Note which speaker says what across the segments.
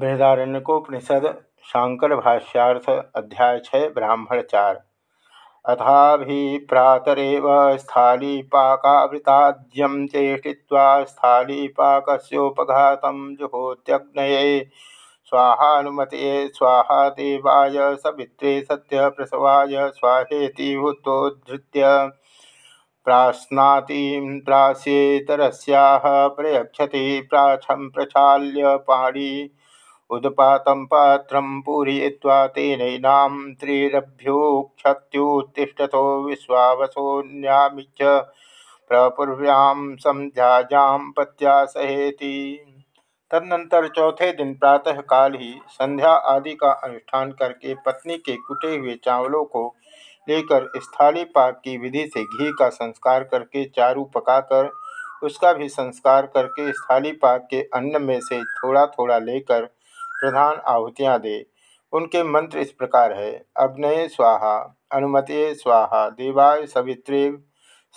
Speaker 1: बृहदारण्यकोपनिषद शांकर भाष्यार्थ अध्याय छः, ब्राह्मण चार। अथाभिप्रातरव स्थालीपाकावृताद्यम चेष्टिवा स्थालीपाकोपघात जुहोत्यग्नये स्वाहानुमत स्वाहा देवाय सवित्रे सत्य प्रसवाय स्वाहेति प्राश्नातीं प्रास्येतरस्याः प्रयक्षति प्राछं प्रचाल्य पाणी। उदपातं पात्रं पूरयित्वा तेनैनां त्रिरभ्योक्षत्युत्तिष्ठतो विश्वावसोऽन्यामिच प्रपूर्व्यां समझाजां पत्या सहेति तदनंतर चौथे दिन प्रातः काल ही संध्या आदि का अनुष्ठान करके पत्नी के कुटे हुए चावलों को लेकर स्थाली पाक की विधि से घी का संस्कार करके चारू पकाकर उसका भी संस्कार करके स्थाली पाक के अन्न में से थोड़ा थोड़ा लेकर प्रधान आहुतियाँ दे। उनके मंत्र इस प्रकार है अग्नय स्वाहा अनुमते स्वाहा, देवाय सवित्रे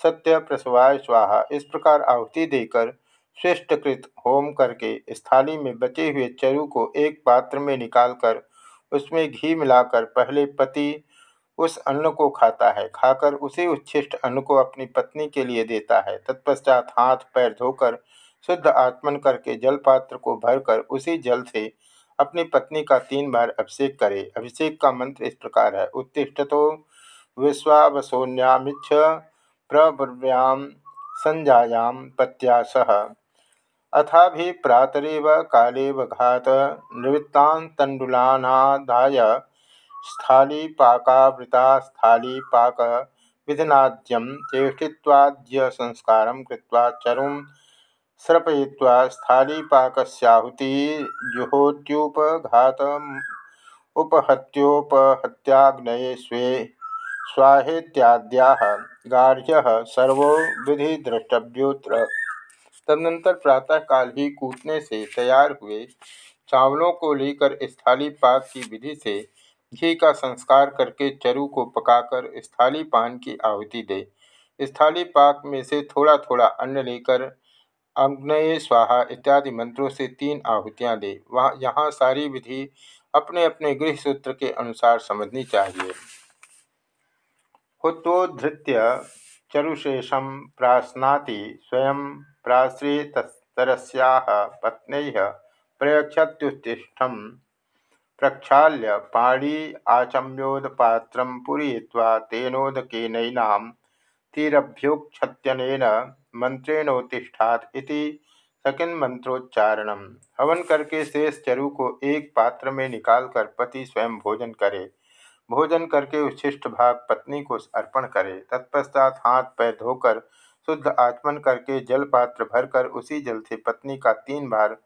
Speaker 1: सत्य प्रसवाय स्वाहा। इस प्रकार आहुति देकर श्रेष्ठकृत होम करके स्थाली में बचे हुए चरु को एक पात्र में निकालकर उसमें घी मिलाकर पहले पति उस अन्न को खाता है, खाकर उसी उच्छिष्ट अन्न को अपनी पत्नी के लिए देता है। तत्पश्चात हाथ पैर धोकर, शुद्ध आत्मन करके जल पात्र को भरकर उसी जल से अपनी पत्नी का तीन बार अभिषेक करे। अभिषेक का मंत्र इस प्रकार है। उत्तिष्ठतो विश्वावसोन्यामिच्छ प्रब्रव्याम संजायाम पत्या सह अथाभि प्रातरव कालेव घात निवृत्तांतंडुलानादाय स्थालीपाकावृता स्थालीपाक विधिनाद्यम चेष्टिवाद्य संस्कार कृत्वा चरुम स्रपय्वा स्थालीपाकस्याहुतिजुहोत्युपघात उपहत्योपहत्याग्नये स्वे स्वाहेत्याद्याः गार्ह्य सर्वो विधि द्रष्टव्योत्र तदनंतर प्रातःकाल ही कूटने से तैयार हुए चावलों को लेकर स्थाली पाक की विधि से घी का संस्कार करके चरु को पकाकर स्थाली पान की आहुति दे। स्थाली पाक में से थोड़ा थोड़ा अन्न लेकर अग्नये, स्वाहा इत्यादि मंत्रों से तीन आहुतियाँ दे। वहाँ, यहाँ सारी विधि अपने अपने गृह सूत्र के अनुसार समझनी चाहिए। हुत्वोधृत्य चरुशेषम प्राश्नाति स्वयं प्राश्रितरस्याः पत्न प्रयक्षत्युत्तिष्ठं प्रक्षाल्य पाणी आचम्योदपात्रं पूरयित्वा तेनोदकेनैनां तीरभ्योक्षत्यनेन मंत्रेणोतिष्ठात इति सकिन मंत्रोच्चारण हवन करके शेष चरु को एक पात्र में निकालकर पति स्वयं भोजन करे। भोजन करके उच्छिष्ट भाग पत्नी को अर्पण करे। तत्पश्चात हाथ पैर धोकर शुद्ध आचमन करके जल पात्र भरकर उसी जल से पत्नी का तीन बार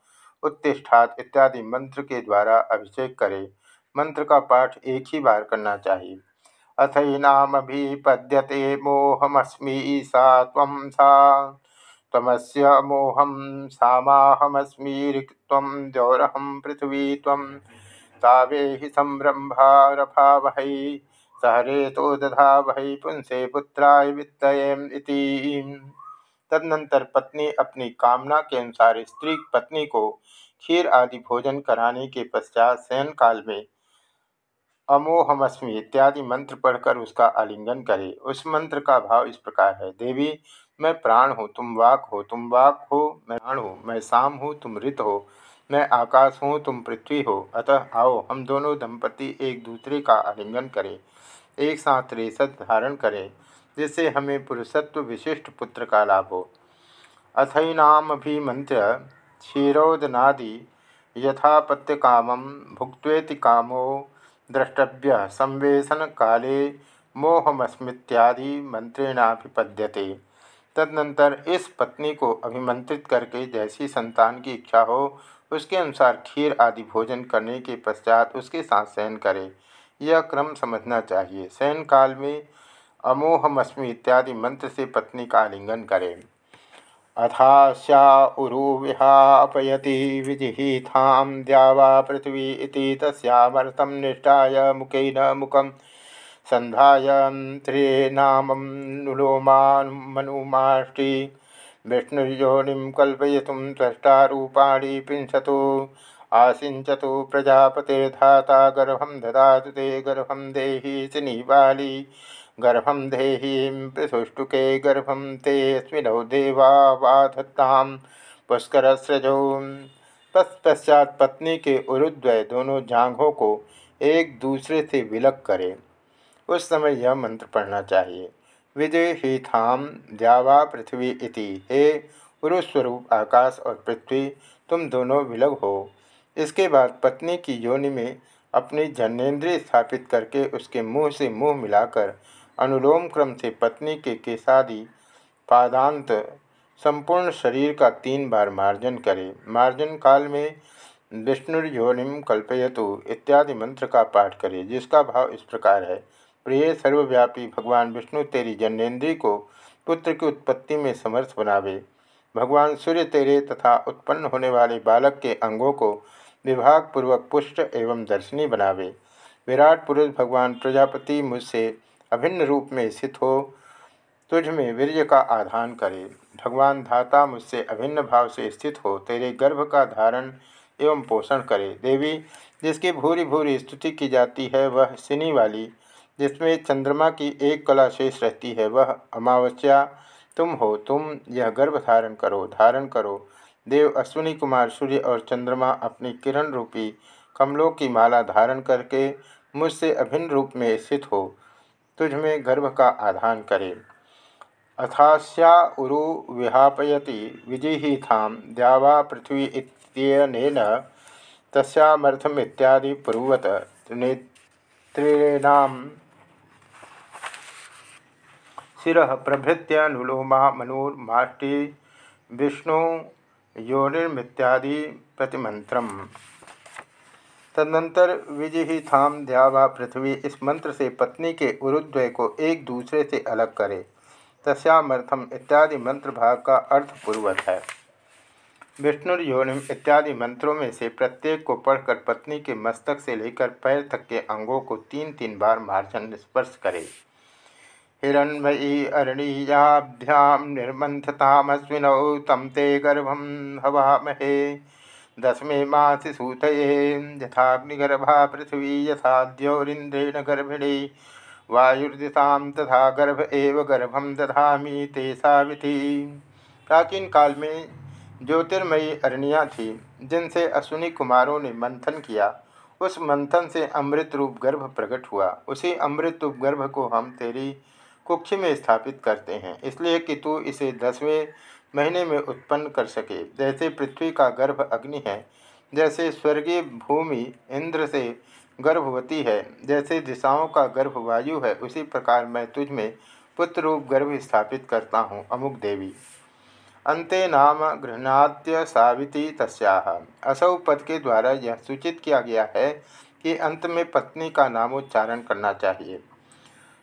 Speaker 1: उत्तिष्ठात इत्यादि मंत्र के द्वारा अभिषेक करे। मंत्र का पाठ एक ही बार करना चाहिए। अथैनामभिपद्यते मोहमस्मी सा त्वं सा। त्वमस्य मोहं सामाहमस्मी ऋक्त्वं द्यौरहं पृथ्वी त्वं। तावेहि संरम्भारभा वै सहरेतो दधा वै पुंसे पुत्राय इति। तदनंतर पत्नी अपनी कामना के अनुसार स्त्री पत्नी को खीर आदि भोजन कराने के पश्चात शयन काल में अमोहमस्मि इत्यादि मंत्र पढ़कर उसका आलिंगन करे। उस मंत्र का भाव इस प्रकार है, देवी, मैं प्राण हूँ, तुम वाक हो, तुम वाक हो, मैं प्राण हूँ, मैं शाम हूँ, तुम ऋत हो, मैं आकाश हूँ, तुम पृथ्वी हो, अतः आओ, हम दोनों दंपति एक दूसरे का आलिंगन करें, एक साथ रेसत धारण करें, जिससे हमें पुरुषत्व विशिष्ट पुत्र का लाभ हो। अथईनाम भी मंत्र क्षीरोदनादि यथापत्य कामम भुक्वेति कामो द्रष्टव्य संवेशन काले मोहमस्मृत्यादि मंत्रेणाभिपद्यते। तदनंतर इस पत्नी को अभिमंत्रित करके जैसी संतान की इच्छा हो, उसके अनुसार खीर आदि भोजन करने के पश्चात उसके साथ शयन करें। यह क्रम समझना चाहिए। शयन काल में अमोहमस्मि इत्यादि मंत्र से पत्नी का आलिंगन करें। अथास्या उरुविहापयति विजिहीथां द्यावा पृथ्वी इति तस्यामर्थं निष्ठाय मुखेन मुखं सन्धायन्त्र्येनामं नुलोमान्मनुमाष्टि विष्णुर्योनिं कल्पयितुं त्वष्टारूपाणि पिंसतु आसिंचतु प्रजापतिर्धाता गर्भम ददा ते गर्भम देहि सिनीबाली। गर्भम देहि प्रसुष्टुके गर्भम ते अस्मिनौ देवा वाधत्ताम पुष्कर सृजो तत्पश्चात पत्नी के उरुद्वय दोनों जांघों को एक दूसरे से विलक करें। उस समय यह मंत्र पढ़ना चाहिए। विजय ही थाम, द्यावा पृथ्वी इति। हे उरुस्वरूप आकाश और पृथ्वी, तुम दोनों विलग हो। इसके बाद पत्नी की योनि में अपनी जन्नेन्द्रिय स्थापित करके उसके मुँह से मुँह मिलाकर अनुलोम क्रम से पत्नी के केसादि पादांत संपूर्ण शरीर का तीन बार मार्जन करे। मार्जन काल में विष्णुर्योनिम कल्पयतु इत्यादि मंत्र का पाठ करे, जिसका भाव इस प्रकार है। प्रिय सर्वव्यापी भगवान विष्णु, तेरी जन्नेन्द्रीय को पुत्र की उत्पत्ति में समर्थ बनावे। भगवान सूर्य तेरे तथा उत्पन्न होने वाले बालक के अंगों को विभाग पूर्वक पुष्ट एवं दर्शनी बनावे। विराट पुरुष भगवान प्रजापति मुझसे अभिन्न रूप में स्थित हो, तुझ में वीर्य का आधान करे। भगवान धाता मुझसे अभिन्न भाव से स्थित हो, तेरे गर्भ का धारण एवं पोषण करे। देवी, जिसकी भूरी भूरी स्तुति की जाती है, वह सिनी वाली, जिसमें चंद्रमा की एक कला शेष रहती है, वह अमावस्या। तुम हो, तुम यह गर्भ धारण करो धारण करो। देव अश्विनी कुमार सूर्य और चंद्रमा अपनी किरण रूपी कमलों की माला धारण करके मुझसे अभिन्न रूप में स्थित हो। तुझ में गर्भ का आधान करे। अथास्या उरु विहापयति विजिहीथाम द्यावा पृथ्वी इत्यनेन, तस्यामर्थमित्यादि पूर्वत त्रिनेत्रीणाम शिर प्रभृत्यनुलोमा मनुर्माष्टि विष्णु, योनिर्मित्यादि प्रतिमंत्र तदनंतर विजयी थाम ध्यावा पृथ्वी इस मंत्र से पत्नी के उरुद्वय को एक दूसरे से अलग करे। तस्यामर्थम इत्यादि मंत्र भाग का अर्थ पूर्वत है। विष्णु योनिम इत्यादि मंत्रों में से प्रत्येक को पढ़कर पत्नी के मस्तक से लेकर पैर तक के अंगों को तीन तीन बार मार्जन स्पर्श करे। हिरण्मयी अरणीयाभ्यां निर्मन्थतामश्विनौ तं ते गर्भं हवामहे। दशमे मासि सूतये, यथाग्निगर्भा पृथ्वी यथा द्यौरिन्द्रेण गर्भिणी। वायुर्दिशां तथा गर्भ एव गर्भम दधामी ते साविधि प्राचीन काल में ज्योतिर्मयी अरणिया थी, जिनसे अश्विनी कुमारों ने मंथन किया। उस मंथन से अमृत रूप गर्भ प्रकट हुआ। उसी अमृत रूप गर्भ को हम तेरी कुक्षी में स्थापित करते हैं। इसलिए कि तू इसे दसवें महीने में उत्पन्न कर सके। जैसे पृथ्वी का गर्भ अग्नि है, जैसे स्वर्गीय भूमि इंद्र से गर्भवती है, जैसे दिशाओं का गर्भ वायु है, उसी प्रकार मैं तुझ में पुत्र रूप गर्भ स्थापित करता हूँ, अमुक देवी। अंते नाम गृहणात्य साविती तस्याह असौ पद के द्वारा यह सूचित किया गया है कि अंत में पत्नी का नामोच्चारण करना चाहिए।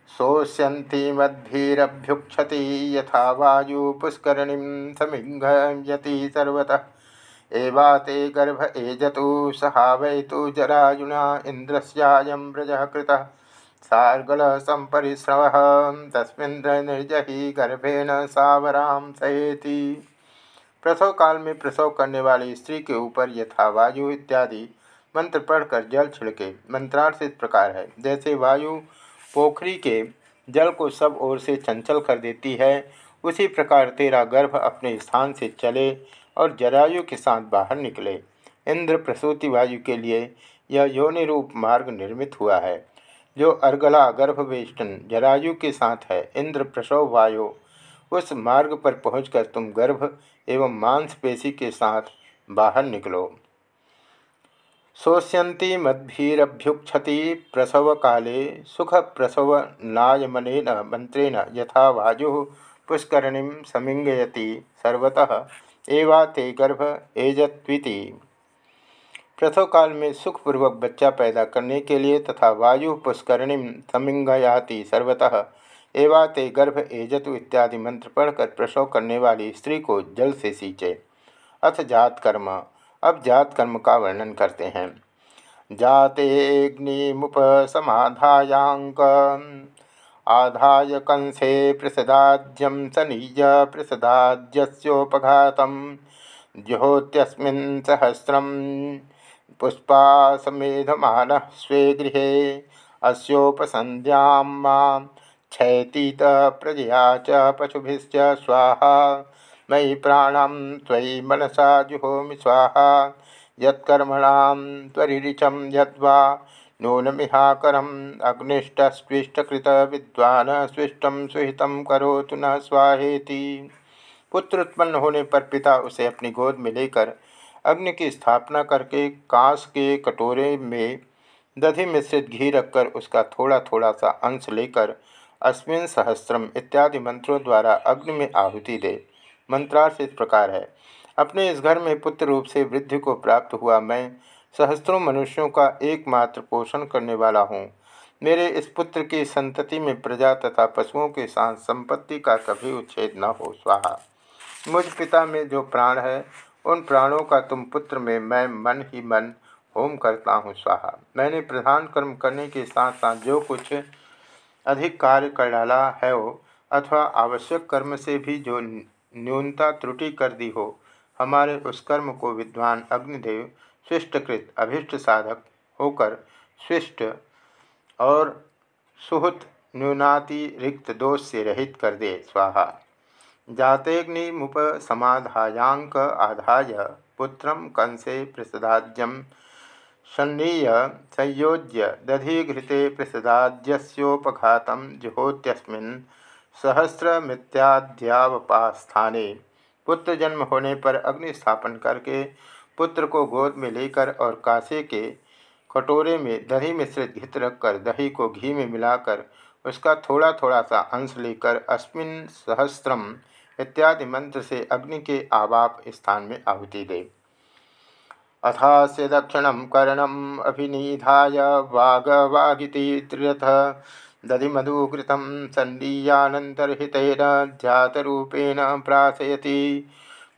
Speaker 1: शोष्यन्ति मद्भिरभ्युक्षति यथा वायु पुष्करणिं समिघयति सर्वतः। एवाते गर्भ एजतु, सहावयतु जरायुना इन्द्रस्यायं व्रजः कृतः। सार्गलसम्परिश्रवः तस्मिन्द्रनिर्जहि गर्भेण सावराम सहेति। प्रसव काल में प्रसव करने वाली स्त्री के ऊपर यथा वायु इत्यादि मंत्र पढ़कर जल छिड़के मंत्रार्थ इस प्रकार है। जैसे वायु पोखरी के जल को सब ओर से चंचल कर देती है। उसी प्रकार तेरा गर्भ अपने स्थान से चले और जरायु के साथ बाहर निकले। इंद्र प्रसूति वायु के लिए यह योनि रूप मार्ग निर्मित हुआ है, जो अर्गला गर्भवेष्टन जरायु के साथ है। इंद्र प्रसव वायु, उस मार्ग पर पहुंचकर तुम गर्भ एवं मांसपेशी के साथ बाहर निकलो। शोष्यन्ति मद्भिरभ्युक्षति प्रसव काले सुख प्रसव नायमन मंत्रेण यथा वाजु पुष्करणि समिंगयति सर्वतः। एवा ते गर्भ एजत्विति। प्रसव काल में सुखपूर्वक बच्चा पैदा करने के लिए तथा वायु पुष्करणि समिंगयाति सर्वतः। एवा ते गर्भ एजतु इत्यादि मंत्र पढ़कर प्रसव करने वाली स्त्री को जल से सींचे। अथ जात अब जात कर्म का वर्णन करते हैं। जातेऽग्निमुपसमाधायाङ्क आधाय कंसे पृषदाज्यम सनीज पृषदाज्योपघात जुहोत्यस्मिन् सहस्रम पुष्पासमेधमान स्वे गृह अस्ोपसंध्या क्षयतीत प्रजया च पशुभिश्च स्वाहा। मयि प्राणं त्वयि मनसा जुहोमि स्वाहा। यत्कर्मणां त्वरिरिचं यद्वा नूनमिहाकरम् अग्निष्टस्पृष्टकृत विद्वान स्विष्टम सुहित करोतु न स्वाहेति। पुत्र उत्पन्न होने पर पिता उसे अपनी गोद में लेकर अग्नि की स्थापना करके कांस के कटोरे में दधि मिश्रित घी रखकर उसका थोड़ा थोड़ा सा अंश लेकर अश्विन सहस्त्रम इत्यादि मंत्रों द्वारा अग्नि में आहुति दे। मंत्रार्थ इस प्रकार है। अपने इस घर में पुत्र रूप से वृद्धि को प्राप्त हुआ मैं सहस्त्रों मनुष्यों का एकमात्र पोषण करने वाला हूँ। मेरे इस पुत्र की संतति में प्रजा तथा पशुओं के साथ संपत्ति का कभी उच्छेद न हो, स्वाहा। मुझ पिता में जो प्राण है, उन प्राणों का तुम पुत्र में मैं मन ही मन होम करता हूँ, स्वाहा। मैंने प्रधान कर्म करने के साथ साथ जो कुछ अधिक कार्य कर डाला है, वो अथवा आवश्यक कर्म से भी जो न्यूनता त्रुटि कर दी हो। हमारे उस कर्म को विद्वान अग्निदेव शिष्टकृत अभिष्ट साधक होकर शिष्ट और सुहृत न्यूनातिरिक्त दोष से रहित कर दे, स्वाहा। जातेग्निमुपसमाधायांक आधाय, पुत्र कंसे प्रसदाज्यम सन्नीय संयोज्य दधिघृते प्रसदाज्योपघात जुहोत्यस्मिन् सहस्रमित्याद्यावपास्थाने पुत्र जन्म होने पर अग्नि स्थापन करके पुत्र को गोद में लेकर और कासे के कटोरे में दही मिश्रित घित रखकर दही को घी में मिलाकर उसका थोड़ा थोड़ा सा अंश लेकर अस्मिन सहस्त्रम इत्यादि मंत्र से अग्नि के आवाप स्थान में आहुति दे। अथास्य दक्षिण कर्णम अभिनिधाय वाग वागिति त्रियथ दधिमधुकृत सन्नीयानन्तर्हितेन ध्यातरूपेण प्रार्थयति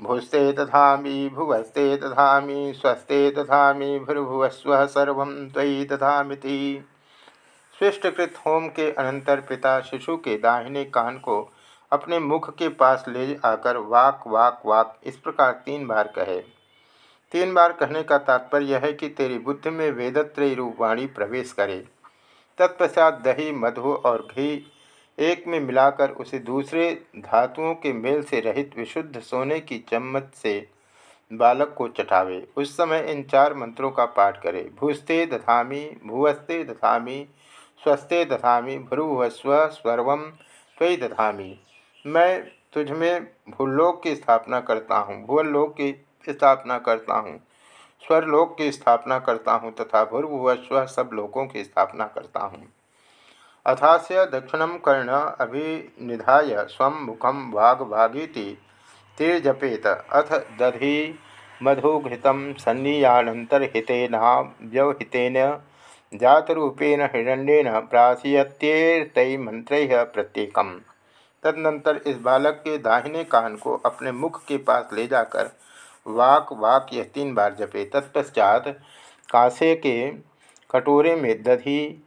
Speaker 1: भुस्ते दधा भुवस्ते दधा स्वस्ते दधा भूर्भुवस्व सर्व तयि दधामिति। स्विष्टकृत होम के अनंतर पिता शिशु के दाहिने कान को अपने मुख के पास ले आकर वाक वाक वाक, इस प्रकार तीन बार कहे। तीन बार कहने का तात्पर्य है कि तेरी बुद्धि में वेदत्रय रूप वाणी प्रवेश करे। तत्पश्चात दही, मधु और घी एक में मिलाकर उसे दूसरे धातुओं के मेल से रहित विशुद्ध सोने की चम्मच से बालक को चटावे। उस समय इन चार मंत्रों का पाठ करे। भूस्ते दधामी, भुवस्ते दधामी, स्वस्ते दधामी, भ्रुवस्व स्वर्व त्वयि दधामी। मैं तुझमें भूलोक की स्थापना करता हूँ भूलोक की स्थापना करता हूँ। स्वरलोक की स्थापना करता हूँ तथा भूर्भुव स्व सब लोकों की स्थापना करता हूँ। अथास्य दक्षिण कर्ण अभिनिधाय स्व मुखम वाग वागीति तीर्जपेत अथ दधि मधुघृत सन्नीयानंतर्हितेनाव्यवहितेन जातरूपेण हिरण्यन प्रासीयत्येतई मंत्र प्रत्येक तदनंतर इस बालक के दाहिने कान को अपने मुख के पास ले जाकर वाक वाक यह तीन बार जपे। तत्पश्चात कांसे के कटोरे में दही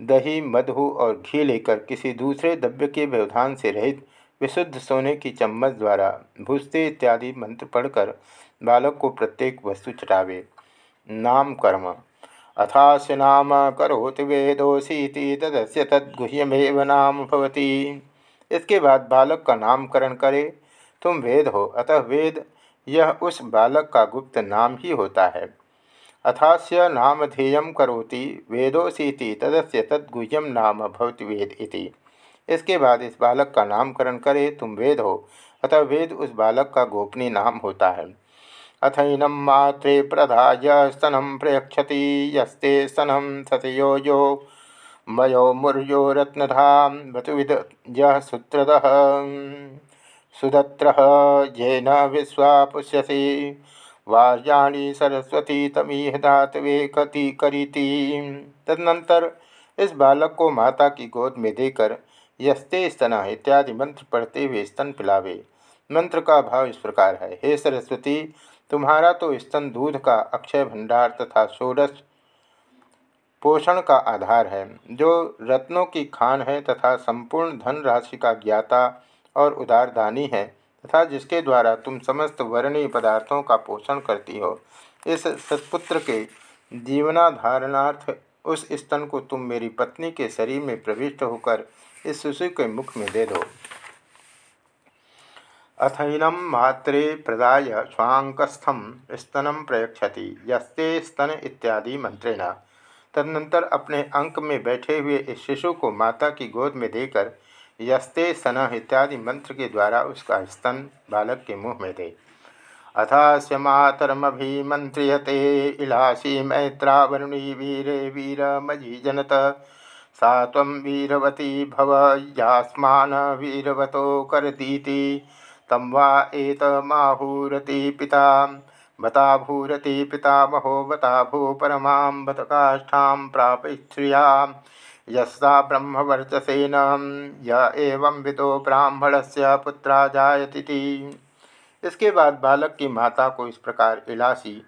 Speaker 1: दही, मधु और घी लेकर किसी दूसरे द्रव्य के व्यवधान से रहित विशुद्ध सोने की चम्मच द्वारा भूसते इत्यादि मंत्र पढ़कर बालक को प्रत्येक वस्तु चटावे नाम कर्म। अथास्य नाम करोत वेदोसीति तदस्य तद्गुह्यमेव नाम भवती। इसके बाद बालक का नामकरण करे। तुम वेद हो। अतः वेद यह उस बालक का गुप्त नाम ही होता है। अथास्य नामधेय करोति, वेदोसीति तदस्य तद्गुह्यम नाम भवति वेद इति। इसके बाद इस बालक का नामकरण करे, तुम वेद हो। अतः वेद उस बालक का गोपनीय नाम होता है। अथैनम मात्रे प्रधाय स्तनम प्रयक्षति यस्ते स्तनम सतयो यो, मयो मुर्यो रत्नधाम, वतुविद सूत्रद सुदत्र येन विश्वा पुष्यसी वार्याणी सरस्वती तमीह दातवे कति करीति। तदनंतर इस बालक को माता की गोद में देकर यस्ते स्तना इत्यादि मंत्र पढ़ते हुए स्तन पिलावे। मंत्र का भाव इस प्रकार है, हे सरस्वती, तुम्हारा तो स्तन दूध का, अक्षय भंडार तथा षोडश पोषण का आधार है। जो रत्नों की खान है तथा संपूर्ण धन राशि का ज्ञाता और उदारदानी है तथा जिसके द्वारा तुम समस्त वर्णीय पदार्थों का पोषण करती हो। इस सत्पुत्र के जीवनाधारणार्थ उस स्तन को तुम मेरी पत्नी के शरीर में प्रविष्ट होकर इस शिशु के मुख में दे दो। अथैनम मात्रे प्रदाय स्वांकस्थम स्तनम प्रयक्षति यस्ते स्तन इत्यादि मंत्रेण। तदनंतर अपने अंक में बैठे हुए इस शिशु को माता की गोद में देकर यस्ते सन इत्यादि मंत्र के द्वारा उसका स्तन बालक के मुँह में दे अथास्य मातरमभिमंत्रियते इलासी मैत्रावरुणी वीरे वीरमयी जनत। सा वीरवती भव, यास्मान वीरवतो करतीति तम वा एतमाहूरति पिता, बता भूरति पितामहो, बता भू परमा बत काष्ठां प्रापयित्रिया यस्ता ब्रह्मवर्चसेन, य एवं विदो ब्राह्मण से पुत्रा जायती इसके बाद बालक की माता को इस प्रकार इलासी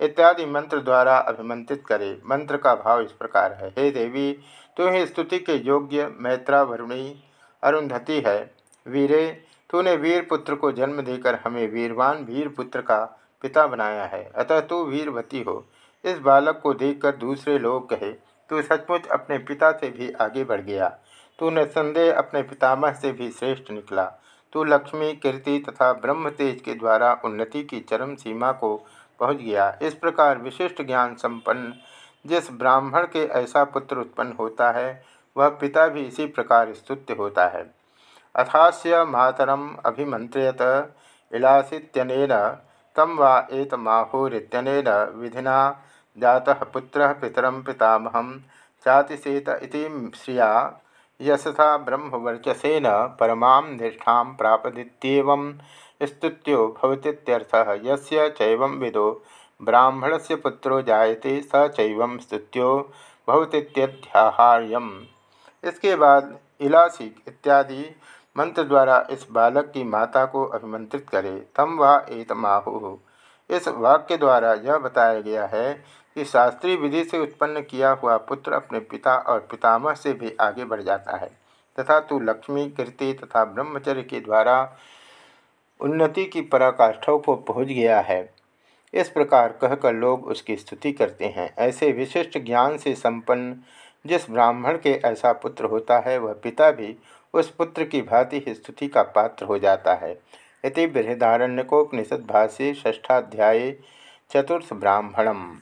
Speaker 1: इत्यादि मंत्र द्वारा अभिमंत्रित करे। मंत्र का भाव इस प्रकार है, हे देवी तुम्हें स्तुति के योग्य मैत्रा वरुणी अरुंधति है। वीरे, तूने वीर पुत्र को जन्म देकर हमें वीरवान वीर पुत्र का पिता बनाया है। अतः तू वीरवती हो। इस बालक को देखकर दूसरे लोग कहे तू सचमुच अपने पिता से भी आगे बढ़ गया। तू निसंदेह अपने पितामह से भी श्रेष्ठ निकला। तू लक्ष्मी, कीर्ति तथा ब्रह्म तेज के द्वारा उन्नति की चरम सीमा को पहुँच गया। इस प्रकार विशिष्ट ज्ञान संपन्न, जिस ब्राह्मण के ऐसा पुत्र उत्पन्न होता है, वह पिता भी इसी प्रकार स्तुत्य होता है। अथास्य मातरम अभिमंत्रियत इलासीत्यन तम वा एतमाहुरीत्यन विधिना जाता पुत्र पितरम पितामह चातिसेत श्रिया। यशसा ब्रह्मवर्चसेन परमा निष्ठा प्रापदित्येवं स्तुत्यो चैवं विदो ब्राह्मणस्य पुत्रो जायते स चैवं स्तुत्यो भवतीत्यध्याहार्यम् इसके बाद इलासी इत्यादि मंत्र द्वारा इस बालक की माता को अभिमंत्रित करे। तम व एतमाहु। इस वाक्य द्वारा यह बताया गया है कि शास्त्रीय विधि से उत्पन्न किया हुआ पुत्र अपने पिता और पितामह से भी आगे बढ़ जाता है। तथा तू लक्ष्मी, कीर्ति तथा ब्रह्मचर्य के द्वारा उन्नति की पराकाष्ठों को पहुँच गया है। इस प्रकार कहकर लोग उसकी स्तुति करते हैं। ऐसे विशिष्ट ज्ञान से संपन्न जिस ब्राह्मण के ऐसा पुत्र होता है, वह पिता भी उस पुत्र की भांति ही स्तुति का पात्र हो जाता है। इति बृहदारण्यकोपनिषद भाष्य ष्ठाध्याय चतुर्थ ब्राह्मणम।